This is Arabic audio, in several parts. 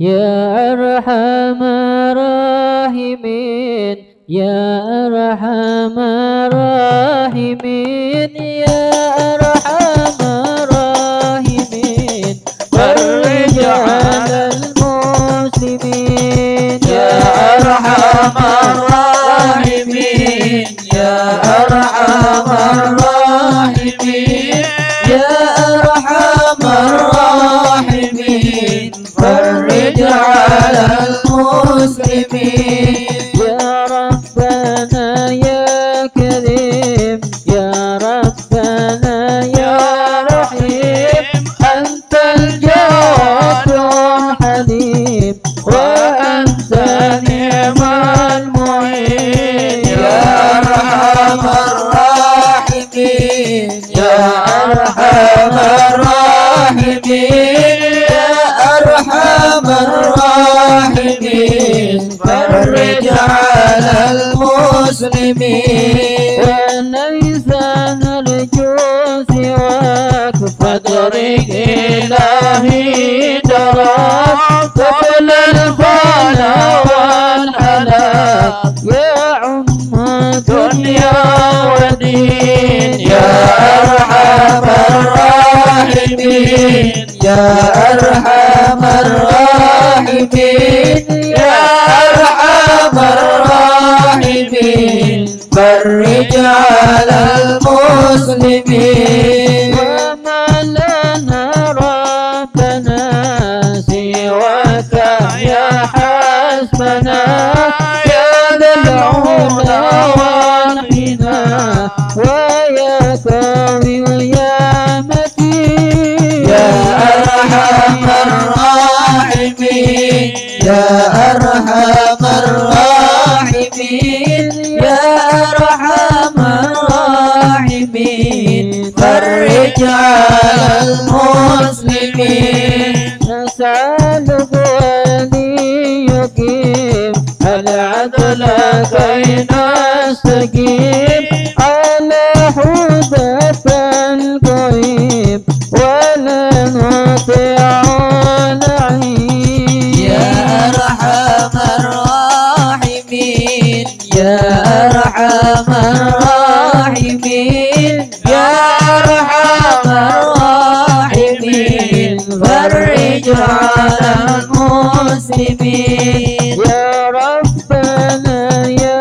يا أرحم الراحمين يا أرحم الراحمين يا أرحم الراحمين. فرج على المسلمين. يا أرحم الراحمين يا أرحم الراحمين المسلمين يا ربنا يا كريم يا ربنا يا رحيم أنت الجواد الحليم وأنت نعم المعين. يا أرحم الراحمين يا أرحم الراحمين. فرج على المسلمين وليس نرجو سواك فادرك إلهي دراك قبل الفنا والهلاك يا عم دنيا ودين يا أرحم الراحمين يا أرحم الراحمين يا فرج على المسلمين. وما لنا ربنا سواك يا حسبنا. يا ذا العلا والغنى ويا ويا متين يا أرحم الراحمين. يا أرحم فرج على المسلمين نسألك أن يقيم العدل كي نستقيم على حدث القريب ولا نطيع العين يا أرحم الراحمين يا أرحم الراحمين يا أرحم فرج على المسلمين يا ربنا يا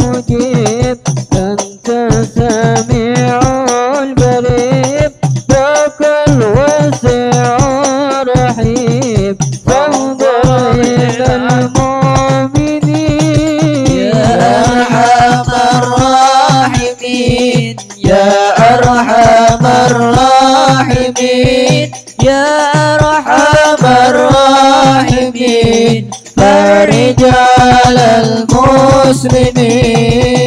مجيب أنت سميع القريب ذاك الواسع الرحيم. فانظر إلى المؤمنين. يا أرحم الراحمين يا أرحم الراحمين. الراحمين فرج على المسلمين